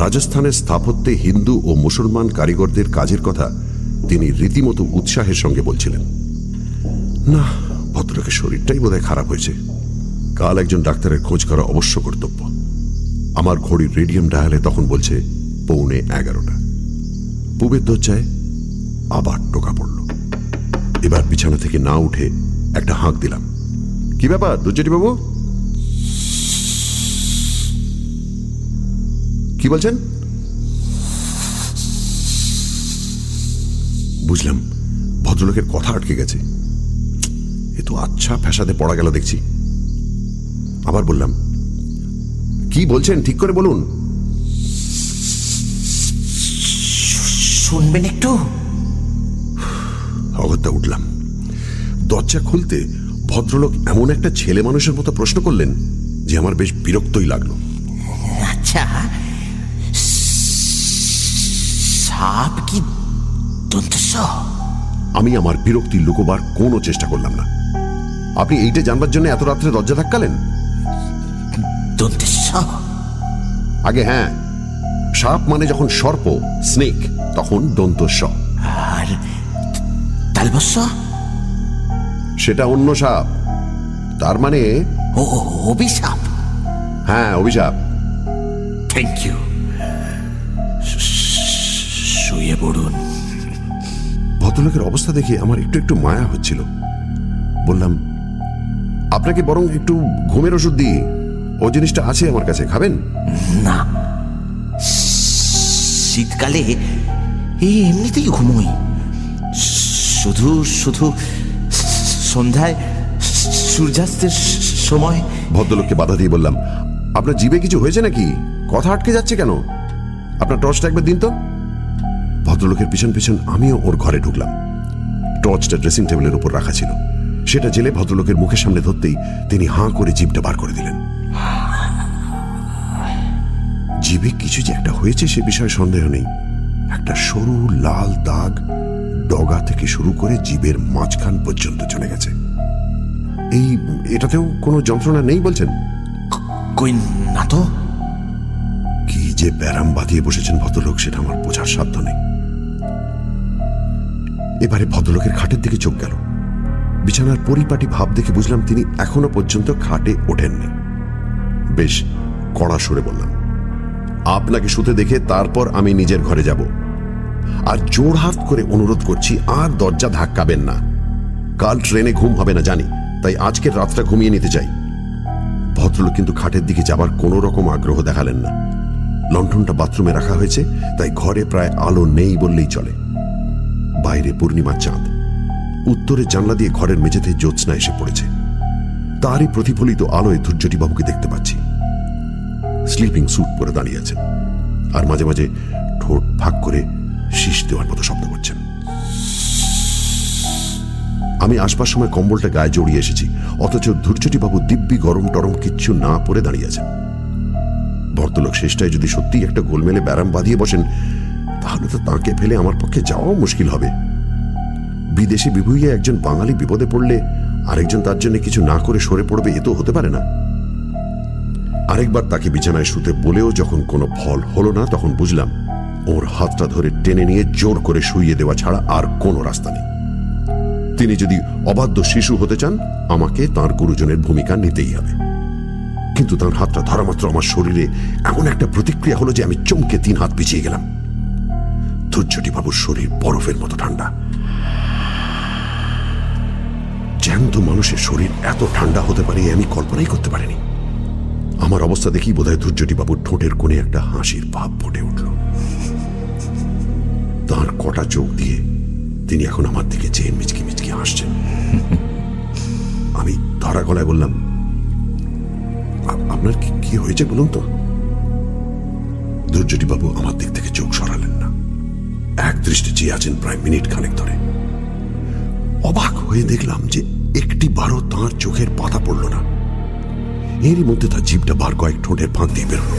রাজস্থানের স্থাপত্যে হিন্দু ও মুসলমান কারিগরদের কাজের কথা তিনি রীতিমতো উৎসাহের সঙ্গে বলছিলেন। না, ভদ্রলোকের শরীরটাই বোধহয় খারাপ হয়েছে। কাল একজন ডাক্তারের খোঁজ করা অবশ্য কর্তব্য। আমার ঘড়ির রেডিয়াম ডায়ালে তখন বলছে, পৌনে এগারোটা। পুবের দরজায় আবার টোকা পড়ল। এবার বিছানা থেকে না উঠে একটা হাঁক দিলাম। কি ব্যাপার দুর্জটি বাবু কি বলছেন? বুঝলাম ভদ্রলোকের কথা আটকে গেছে। এ তো আচ্ছা ফ্যাসাদে পড়া গেল দেখছি। আবার বললাম কি বলছেন? ঠিক করে বলুন। শুনবেন একটু? অগত্যা উঠলাম। দরজা খুলতে ভদ্রলোক এমন একটা ছেলে মানুষের মতো প্রশ্ন করলেন যে আমার বেশ বিরক্তই লাগল। আচ্ছা আমি আমার বিরক্তি লুকোবার কোনো চেষ্টা করলাম না। আপনি এইটা জানবার জন্য এত রাত্রে দরজা ধাক্কালেন? আগে হ্যাঁ সাপ মানে যখন সর্প স্নেক তখন দন্ত স আর তালবস্য সেটা অন্য সাপ। তার মানে ও, অভিশাপ। হ্যাঁ অভিশাপ। Thank you. শুয়ে পড়ুন। ভদ্রলোকের অবস্থা দেখে আমার একটু একটু মায়া হচ্ছিল। বললাম আপনাকে বরং একটু ঘুমের ওষুধ দিই? ও জিনিসটা আছে আমার কাছে খাবেন? না। শীতকালে এমনিতেই ঘুমোই। শুধু শুধু সন্ধ্যায় সূর্যাস্তের সময়। ভদ্রলোককে বাধা দিয়ে বললাম আপনার জিভে কিছু হয়েছে নাকি? কথা আটকে যাচ্ছে কেন? আপনার টর্চটা একবার দিন তো? ভদ্রলোকের পিছন পিছন আমিও ওর ঘরে ঢুকলাম। টর্চটা ড্রেসিং টেবিলের উপর রাখা ছিল। সেটা জেলে ভদ্রলোকের মুখের সামনে ধরতেই তিনি হাঁ করে জিভটা বার করে দিলেন। জিভে কিছু যে একটা হয়েছে সে বিষয়ে সন্দেহ নেই। একটা সরু লাল দাগ ডগা থেকে শুরু করে জীবের মাঝখান পর্যন্ত চলে গেছে। এই এটাতেও কোনো যন্ত্রণা নেই বলছেন? কই না তো। কি যে ব্যারাম বাঁধিয়ে বসেছেন ভদ্রলোক সেটা আমার বোঝার সাধ্য নেই। এবারে ভদ্রলোকের খাটের দিকে চোখ গেল। বিছানার পরিপাটি ভাব দেখে বুঝলাম তিনি এখনও পর্যন্ত খাটে ওঠেননি। বেশ, কড়া সরে বললাম, আপনাকে শুতে দেখে তারপর আমি নিজের ঘরে যাব। আর জোড়হাত করে অনুরোধ করছি, আর দরজা ধাক্কাবেন না। কাল ট্রেনে ঘুম হবে না, জানি, তাই আজকের রাতটা ঘুমিয়ে নিতে চাই। ভদ্রলোক কিন্তু খাটের দিকে যাবার কোনো রকম আগ্রহ দেখালেন না। লণ্ঠনটা বাথরুমে রাখা হয়েছে, তাই ঘরে প্রায় আলো নেই বললেই চলে। বাইরে পূর্ণিমার চাঁদ। উত্তরের জানলা দিয়ে ঘরের মেঝেতে জ্যোৎস্না এসে পড়েছে। তারই প্রতিফলিত আলোয় বাবুকে দেখতে পাচ্ছি। স্লিপিং স্যুট পরে দাঁড়িয়ে আছেন আর মাঝে মাঝে ঠোঁট ভাগ করে শীষ দেওয়ার মতো শব্দ করছেন। আমি আসবার সময় কম্বলটা গায়ে জড়িয়ে এসেছি, অথচ বাবু দিব্যি গরম টরম কিচ্ছু না পরে দাঁড়িয়ে আছেন। ভদ্রলোক শেষটায় যদি সত্যি একটা গোলমেলে ব্যারাম বাঁধিয়ে বসেন তাহলে তো তাকে ফেলে আমার পক্ষে যাওয়াও মুশকিল হবে। বিদেশে বিভুইয়ে একজন বাঙালি বিপদে পড়লে আরেকজন তার জন্য কিছু না করে সরে পড়বে এ তো হতে পারে না। আরেকবার তাকে বিছানায় শুতে বলেও যখন কোনো ফল হলো না তখন বুঝলাম, ওর হাতটা ধরে টেনে নিয়ে জোর করে শুইয়ে দেওয়া ছাড়া আর কোনো রাস্তা নেই। তিনি যদি অবাধ্য শিশু হতে চান, আমাকে তার গুরুজনের ভূমিকা নিতেই হবে। কিন্তু তার হাতটা ধরা মাত্র আমার শরীরে এমন একটা প্রতিক্রিয়া হলো যে আমি চমকে তিন হাত পিছিয়ে গেলাম। ধৈর্যটি বাবুর শরীর বরফের মতো ঠান্ডা। জ্যান্ত মানুষের শরীর এত ঠান্ডা হতে পারে আমি কল্পনাই করতে পারিনি। আমার অবস্থা দেখি বোধহয় ধৈর্যটি বাবুর ঠোঁটের কোণে একটা হাসির ভাব ফুটে উঠল। তার কটা চোখ দিয়ে তিনি এখন আমার দিকে চেয়ে মিচকি মিচকি হাসছেন। আমি ধরা গলায় বললাম আপনার কি হয়েছে বলুন তো? দুর্যটি বাবু আমার দিক থেকে চোখ সরালেন। না দৃষ্টি চেয়ে আছেন প্রায় মিনিট খানেক ধরে। অবাক হয়ে দেখলাম যে একটি বারও তাঁর চোখের পাতা পড়ল না। এরই মধ্যে তার জিভটা বার কয়েক ঠোঁটের ফাঁক দিয়ে বেরোল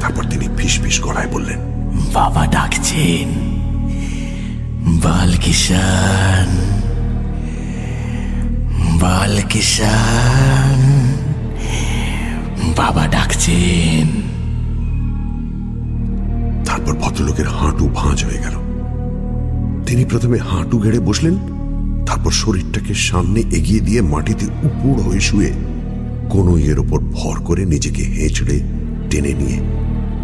তারপর তিনি ফিস ফিস গলায় বললেন, বাবা ডাকছেন। বালকিষান বালকিষান বাবা ডাকছেন। তারপর ভদ্রলোকের হাঁটু ভাঁজ হয়ে গেল। তিনি প্রথমে হাঁটু গেড়ে বসলেন, তারপর শরীরটাকে সামনে এগিয়ে দিয়ে মাটিতে উপুড় হয়ে শুয়ে কোনো এর ওপর ভর করে নিজেকে হেঁচড়ে টেনে নিয়ে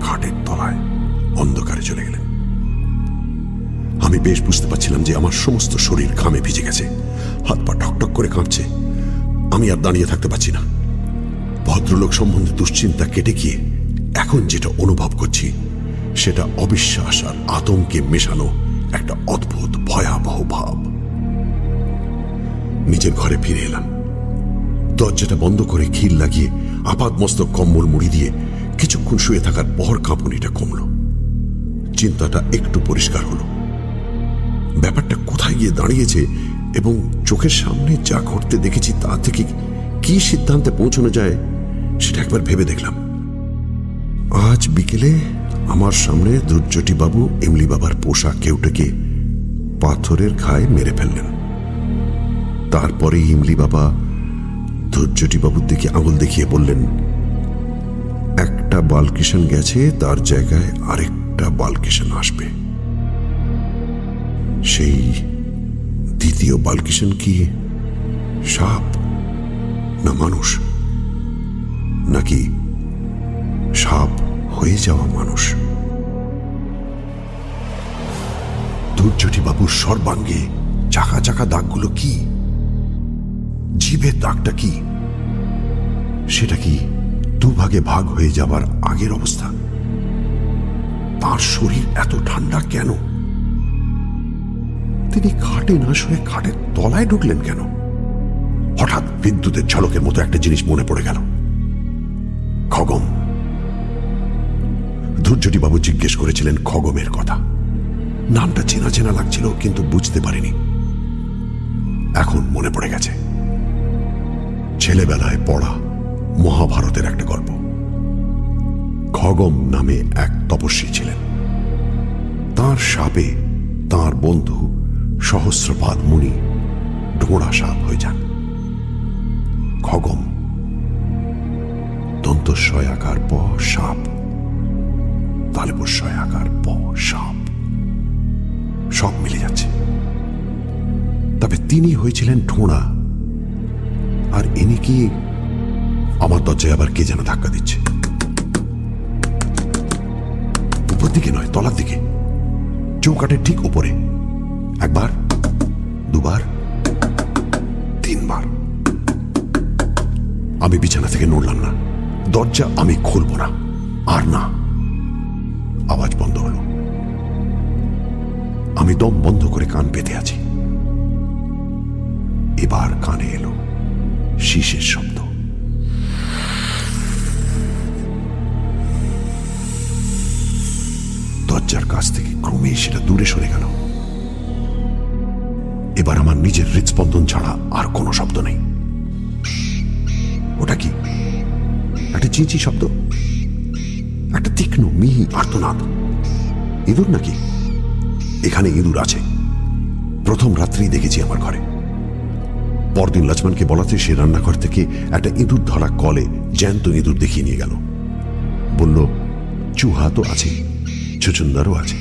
খাটের তলায় অন্ধকারে চলে গেলেন। আমি বেশ বুঝতে পারছিলাম যে আমার সমস্ত শরীর ঘামে ভিজে গেছে। হাত পা ঠকঠক করে কাঁপছে। আমি আর দাঁড়িয়ে থাকতে পারছি না। ভদ্রলোক সম্বন্ধে দুশ্চিন্তা কেটে গিয়ে এখন যেটা অনুভব করছি সেটা অবিশ্বাস আর আতঙ্কে মেশানো একটা অদ্ভুত ভয়াবহ ভাব। নিজের ঘরে ফিরে এলাম। দরজাটা বন্ধ করে খিল লাগিয়ে আপাত কম্বল মুড়ি দিয়ে কিছুক্ষণ শুয়ে থাকার পর কাঁপুনিটা কমল। চিন্তাটা একটু পরিষ্কার হলো। ব্যাপারটা কোথায় গিয়ে দাঁড়িয়েছে এবং চোখের সামনে যা ঘটতে দেখেছি তা থেকে কি সিদ্ধান্তে পৌঁছানো যায়, সেটা একবার ভেবে দেখলাম। আজ বিকেলে আমার সামনে দুর্যটি বাবু এমলি বাবার পোষা কেউটাকে পাথরের ঘায়ে মেরে ফেললেন। তারপরে ইমলি বাবা বাবুর দিকে আঙুল দেখিয়ে বললেন, একটা বালকিষণ গেছে, তার জায়গায় আরেকটা বালকিষণ আসবে। সেই দ্বিতীয় বালকিষণ কি? সাপ না মানুষ? নাকি সাপ হয়ে যাওয়া মানুষ। বাবুর সর্বাঙ্গে চাকা চাকা দাগগুলো কি? জীবের দাগটা কি? সেটা কি দুভাগে ভাগ হয়ে যাবার আগের অবস্থা? তার শরীর এত ঠান্ডা কেন? তিনি খাটে না শুয়ে খাটের তলায় ঢুকলেন কেন? হঠাৎ বিদ্যুতের ঝলকের মতো একটা জিনিস মনে পড়ে গেল। খগম। ধৈর্যটি বাবু জিজ্ঞেস করেছিলেন খগমের কথা। নামটা চেনা চেনা লাগছিল, কিন্তু বুঝতে পারিনি। এখন মনে পড়ে গেছে। ছেলেবেলায় পড়া মহাভারতের একটা গল্প। খগম নামে এক তপস্বী ছিলেন। তার সাপে তার বন্ধু সহস্রপাদ মুনি ঢোড়া সাপ হয়ে যান। খগম দন্তস্বয়াকার প সাপ তালেবস্বয়াকার প, সাপ সব মিলে যাচ্ছে। তবে তিনি হয়েছিলেন ঢোঁড়া। আর ইনি কি আমার দরজায় আবার কে যেন ধাক্কা দিচ্ছে? উপর দিকে নয়, তলার দিকে। চৌকাটের ঠিক উপরে। একবার, দুবার, তিনবার। আমি বিছানা থেকে নড়লাম না। দরজা আমি খুলব না। আর না। আওয়াজ বন্ধ হলো। আমি দম বন্ধ করে কান পেতে আছি। এবার কানে এলো শীষের শব্দ। দরজার কাছ থেকে ক্রমেই সেটা দূরে সরে গেল। এবার আমার নিজের হৃদস্পন্দন ছাড়া আর কোনো শব্দ নেই। ওটা কি? একটা চিঁচি শব্দ? একটা তীক্ষ্ণ মিহি আর্তনাদ। ইঁদুর নাকি? এখানে ইঁদুর আছে। প্রথম রাত্রেই দেখেছি আমার ঘরে। পরদিন লক্ষ্মণকে বলাতে সে রান্নাঘর থেকে একটা ইঁদুর ধরা কলে জ্যান্ত ইঁদুর দেখিয়ে নিয়ে গেল। বলল, চুহা তো আছে, চুচুন্দারও আছে।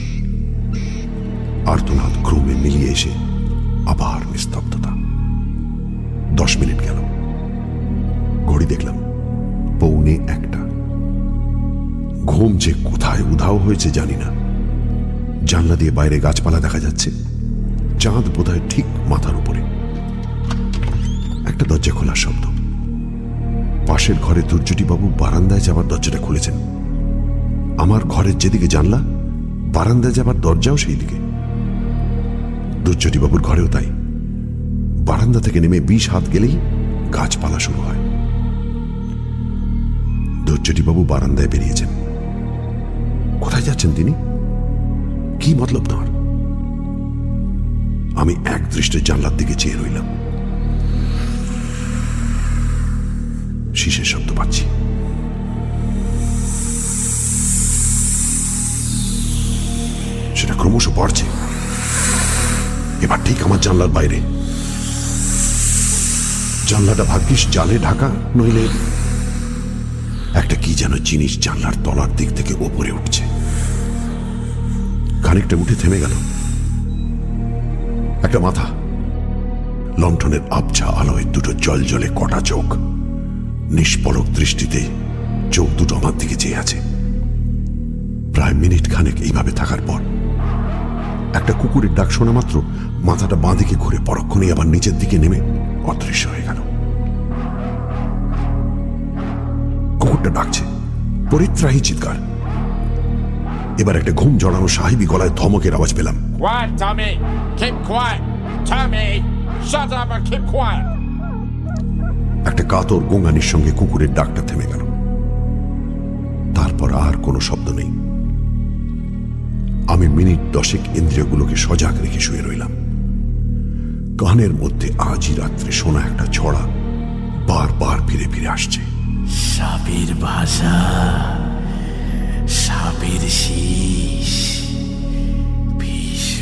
আর্তনাদ ক্রমে মিলিয়ে এসে আবার নিস্তব্ধতা। দশ মিনিট গেল। ঘড়ি দেখলাম, পৌনে একটা। ঘুম যে কোথায় উধাও হয়েছে জানি না। জানলা দিয়ে বাইরে গাছপালা দেখা যাচ্ছে। চাঁদ বোধহয় ঠিক মাথার উপরে। একটা দরজা খোলার শব্দ। পাশের ঘরে বাবু বারান্দায় যাবার দরজাটা খুলেছেন। আমার ঘরের যেদিকে জানলা, বারান্দায় যাবার দরজাও সেই দিকে বাবুর ঘরেও তাই। বারান্দা থেকে নেমে বিষ হাত গেলেই গাছপালা শুরু হয়। বাবু বারান্দায় বেরিয়েছেন। কোথায় যাচ্ছেন তিনি? কি মতলব তাঁর আমি এক দৃষ্টে জানলার দিকে চেয়ে রইলাম। শীষের শব্দ পাচ্ছি। সেটা ক্রমশ বাড়ছে। এবার ঠিক আমার জানলার বাইরে। জানলাটা ভাগ্যিস জালে ঢাকা, নইলে একটা কি যেন জিনিস জানলার তলার দিক থেকে ওপরে উঠছে। খানিকটা উঠে থেমে গেল। একটা মাথা। লণ্ঠনের আবছা আলোয় দুটো জল জলে কটা চোখ। নিষ্পলক দৃষ্টিতে চোখ দুটো আমার দিকে চেয়ে আছে। প্রায় মিনিট খানেক এইভাবে থাকার পর একটা কুকুরের ডাক শোনা মাত্র মাথাটা বাঁ দিকে ঘুরে পরক্ষণে আবার নিচের দিকে নেমে অদৃশ্য হয়ে গেল। ডাকছে। পরিত্রাহী চিৎকার। এবার একটা ঘুম জড়ানো সাহেবী গলায় ধমকের আওয়াজ পেলাম! একটা কাতর গোঙানির সঙ্গে কুকুরের ডাকটা থেমে গেল। তারপর আর কোনো শব্দ নেই। আমি মিনিট দশেক ইন্দ্রিয়গুলোকে সজাগ রেখে শুয়ে রইলাম। কানের মধ্যে আজই রাত্রে শোনা একটা ছড়া বারবার ফিরে ফিরে আসছে। সাপের ভাষা, সাপের শীষ, ফিস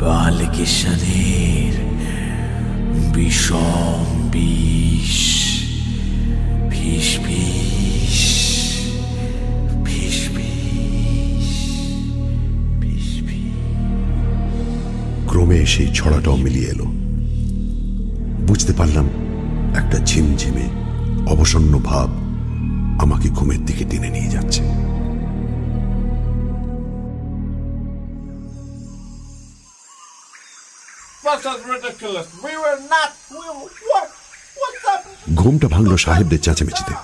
বালকিশনের বিষম বিষ ফিস ফিস ফিস ফিস। ক্রমে সেই ছড়াটাও মিলিয়ে এলো। বুঝতে পারলাম একটা ঝিমঝিমে অবসন্ন ভাব আমাকে ঘুমের দিকে টেনে নিয়ে যাচ্ছে? ঘুমটা ভাঙল সাহেবদের চেঁচামেচিতে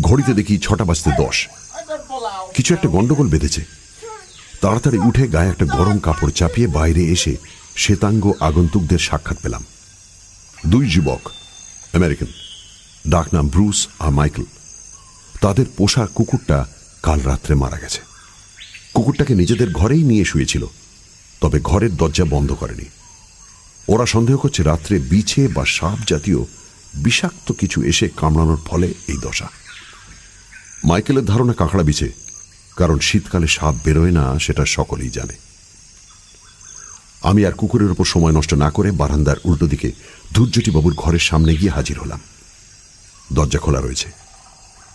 ঘড়িতে দেখি ছটা বাজতে দশ. কিছু একটা গন্ডগোল বেঁধেছে তাড়াতাড়ি উঠে গায়ে একটা গরম কাপড় চাপিয়ে বাইরে এসে শ্বেতাঙ্গ আগন্তুকদের সাক্ষাৎ পেলাম দুই যুবক, আমেরিকান, ডাক নাম ব্রুস আর মাইকেল। তাদের পোষা কুকুরটা কাল রাত্রে মারা গেছে। কুকুরটাকে নিজেদের ঘরেই নিয়ে শুয়েছিল, তবে ঘরের দরজা বন্ধ করেনি। ওরা সন্দেহ করছে রাত্রে বিছে বা সাপ জাতীয় বিষাক্ত কিছু এসে কামড়ানোর ফলে এই দশা। মাইকেলের ধারণা কাঁকড়া বিছে, কারণ শীতকালে সাপ বেরোয় না, সেটা সকলেই জানে। আমি আর কুকুরের উপর সময় নষ্ট না করে বারান্দার উল্টো দিকে ধূর্যটি বাবুর ঘরের সামনে গিয়ে হাজির হলাম। দরজা খোলা রয়েছে।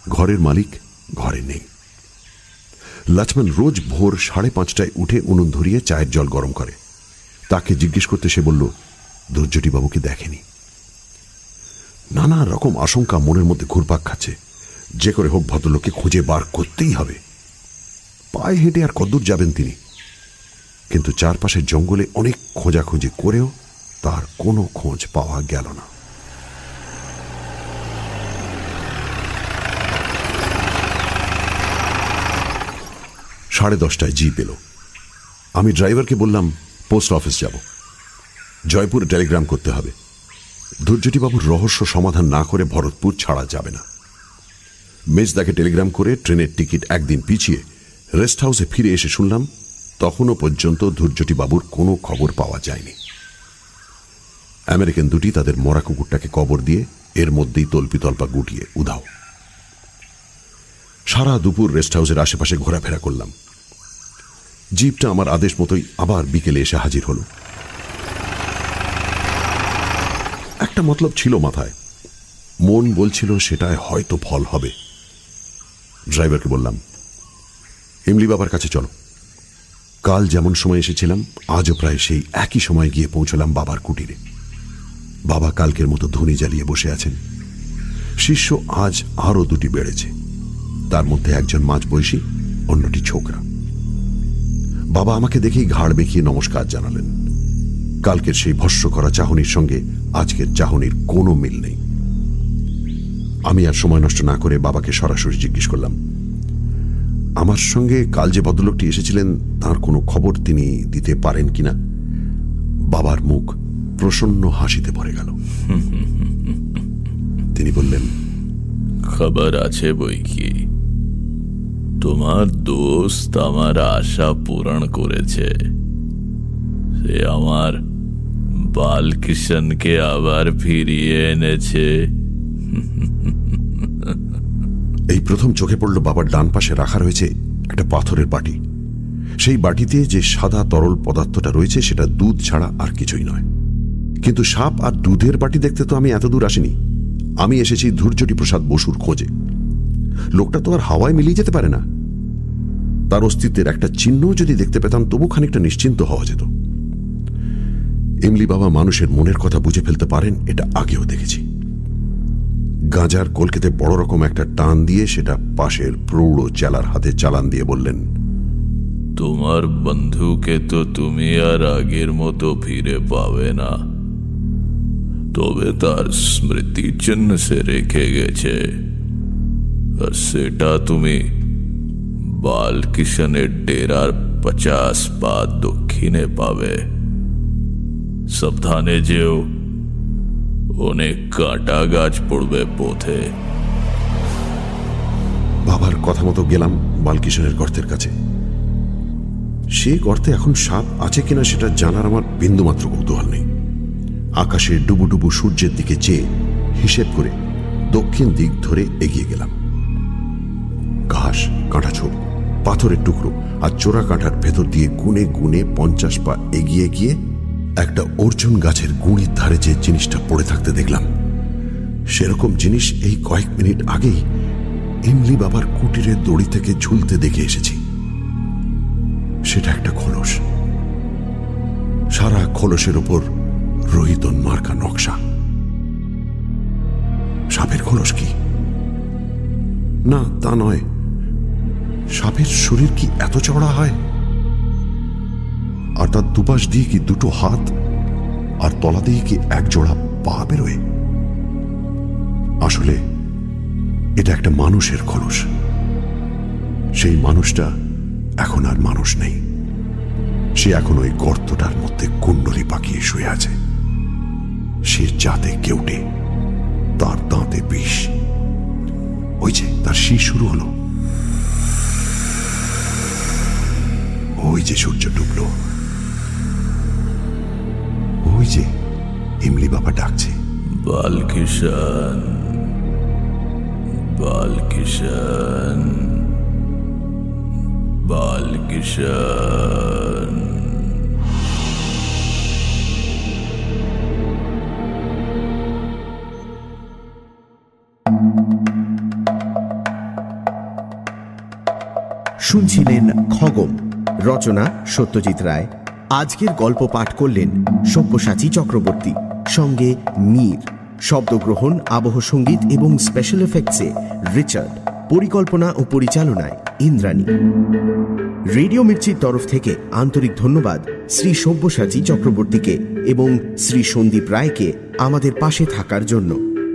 ঘরের মালিক ঘরে নেই। লাচমান রোজ ভোর সাড়ে পাঁচটায় উঠে উনুন ধরিয়ে চায়ের জল গরম করে। তাকে জিজ্ঞেস করতে সে বলল ধৈর্যটি বাবুকে দেখেনি? নানা রকম আশঙ্কা মনের মধ্যে ঘুরপাক খাচ্ছে। যে করে হোক ভদ্রলোককে খুঁজে বার করতেই হবে। পায়ে হেঁটে আর কদ্দূর যাবেন তিনি। কিন্তু চারপাশের জঙ্গলে অনেক খোঁজাখুঁজি করেও তার কোনো খোঁজ পাওয়া গেল না। সাড়ে দশটায় জিপ এলো। আমি ড্রাইভারকে বললাম, পোস্ট অফিস যাব। জয়পুরে টেলিগ্রাম করতে হবে। ধৈর্যটিবাবুর রহস্য সমাধান না করে ভরতপুর ছাড়া যাবে না। মেজদাকে টেলিগ্রাম করে ট্রেনের টিকিট একদিন পিছিয়ে রেস্ট হাউসে ফিরে এসে শুনলাম, তখনও পর্যন্ত ধৈর্যটি বাবুর কোনো খবর পাওয়া যায়নি। আমেরিকান দুটি তাদের মরা কুকুরটাকে কবর দিয়ে এর মধ্যেই তল্পিতল্পা গুটিয়ে উধাও। সারা দুপুর রেস্ট হাউসের আশেপাশে ঘোরাফেরা করলাম। জিপটা আমার আদেশ মতোই আবার বিকেলে এসে হাজির হল। একটা মতলব ছিল মাথায়। মন বলছিল সেটায় হয়তো ফল হবে। ড্রাইভারকে বললাম, ইমলি বাবার কাছে চলো। কাল যেমন সময় এসেছিলাম, আজও প্রায় সেই একই সময় গিয়ে পৌঁছলাম বাবার কুটিরে। বাবা কালকের মতো ধনী জ্বালিয়ে বসে আছেন। শিষ্য আজ আরও দুটি বেড়েছে। তার মধ্যে একজন মাঝ বয়সী অন্যটি ছোকরা। বাবা আমাকে দেখেই ঘাড় বেঁকিয়ে নমস্কার জানালেন। কালকের সেই ভস্য করা চাহনির সঙ্গে আজকের চাহনির কোনো মিল নেই। আমি আর সময় নষ্ট না করে বাবাকে সরাসরি জিজ্ঞেস করলাম, আমার সঙ্গে কাল যে ভদ্রলোকটি এসেছিলেন, তার কোনো খবর তিনি দিতে পারেন কিনা? বাবার মুখ প্রসন্ন হাসিতে ভরে গেল। তিনি বললেন খবর আছে বই কি? তোমার দোস্ত আমার আশা পূরণ করেছে। সে আমার বালকৃষ্ণকে আবার ফিরিয়ে এনেছে। এই প্রথম চোখে পড়ল বাবার ডান পাশে রাখা রয়েছে একটা পাথরের বাটি। সেই বাটিতে যে সাদা তরল পদার্থটা রয়েছে সেটা দুধ ছাড়া আর কিছুই নয়। কিন্তু সাপ আর দুধের বাটি দেখতে তো আমি এত দূর আসিনি। আমি এসেছি ধূর্যটি প্রসাদ বসুর খোঁজে। লোকটা তো আর হাওয়ায় মিলিয়ে যেতে পারে না। তার অস্তিত্বের একটা চিহ্ন যদি দেখতে পেতাম, তবু খানিকটা নিশ্চিন্ত হওয়া যেত। ইমলি বাবা মানুষের মনের কথা বুঝে ফেলতে পারেন, এটা আগেও দেখেছি। গাঁজার কলকেতে বড় রকম একটা টান দিয়ে সেটা পাশের প্রৌঢ় চেলার হাতে চালান দিয়ে বললেন, তোমার বন্ধুকে তো তুমি আর আগের মতো ফিরে পাবে না। তবে তার স্মৃতি চিহ্ন সে রেখে গেছে আর সেটা তুমি বালকিশনের ডেরার পচাশ পা দক্ষিণে পাবে। সাবধানে যেও, অনেক কাটা গাছ পড়বে পথে। বাবার কথা মতো গেলাম বালকিশনের গর্তের কাছে। সে গর্তে এখন সাপ আছে কিনা সেটা জানার আমার বিন্দুমাত্র কৌতূহল নেই। আকাশে ডুবু ডুবু সূর্যের দিকে চেয়ে হিসেব করে দক্ষিণ দিক ধরে এগিয়ে গেলাম। ঘাস, কাঁটা ছোপ, পাথরের টুকরো আর চোরা কাঁটার ভেতর দিয়ে গুনে গুনে পঞ্চাশ পা এগিয়ে গিয়ে একটা অর্জুন গাছের গুঁড়ির ধারে যে জিনিসটা পড়ে থাকতে দেখলাম, সেরকম জিনিস এই কয়েক মিনিট আগেই ইমলি বাবার কুটিরের দড়ি থেকে ঝুলতে দেখে এসেছি। সেটা একটা খোলস। সারা খোলসের ওপর রোহিতন মার্কা নকশা। সাপের খোলস কি? না, তা নয়। সাপের শরীর কি এত চড়া হয়? আর তার দুপাশ দিয়ে কি দুটো হাত? আর তলা দিয়ে কি এক জোড়া পা বেরোয়? আসলে, এটা একটা মানুষের খোলস। সেই মানুষটা এখন আর মানুষ নেই। সে এখন ওই গর্তটার মধ্যে কুণ্ডলি পাকিয়ে শুয়ে আছে। সে যাতে কেউটে তার দাঁতে বিষ। ওই যে, তার শীষ শুরু হলো। ওই যে সূর্য ডুবলো। ওই যে ইমলি বাবা ডাকছে। বালকিশন বালকিশন বালকিশন। শুনছিলেন খগম। রচনা সত্যজিৎ রায়। আজকের গল্প পাঠ করলেন সব্যসাচী চক্রবর্তী, সঙ্গে মীর। শব্দগ্রহণ, আবহ সংগীত এবং স্পেশাল এফেক্টসে রিচার্ড। পরিকল্পনা ও পরিচালনায় ইন্দ্রাণী। রেডিও মির্চির তরফ থেকে আন্তরিক ধন্যবাদ শ্রী সব্যসাচী চক্রবর্তীকে এবং শ্রী সন্দীপ রায়কে আমাদের পাশে থাকার জন্য।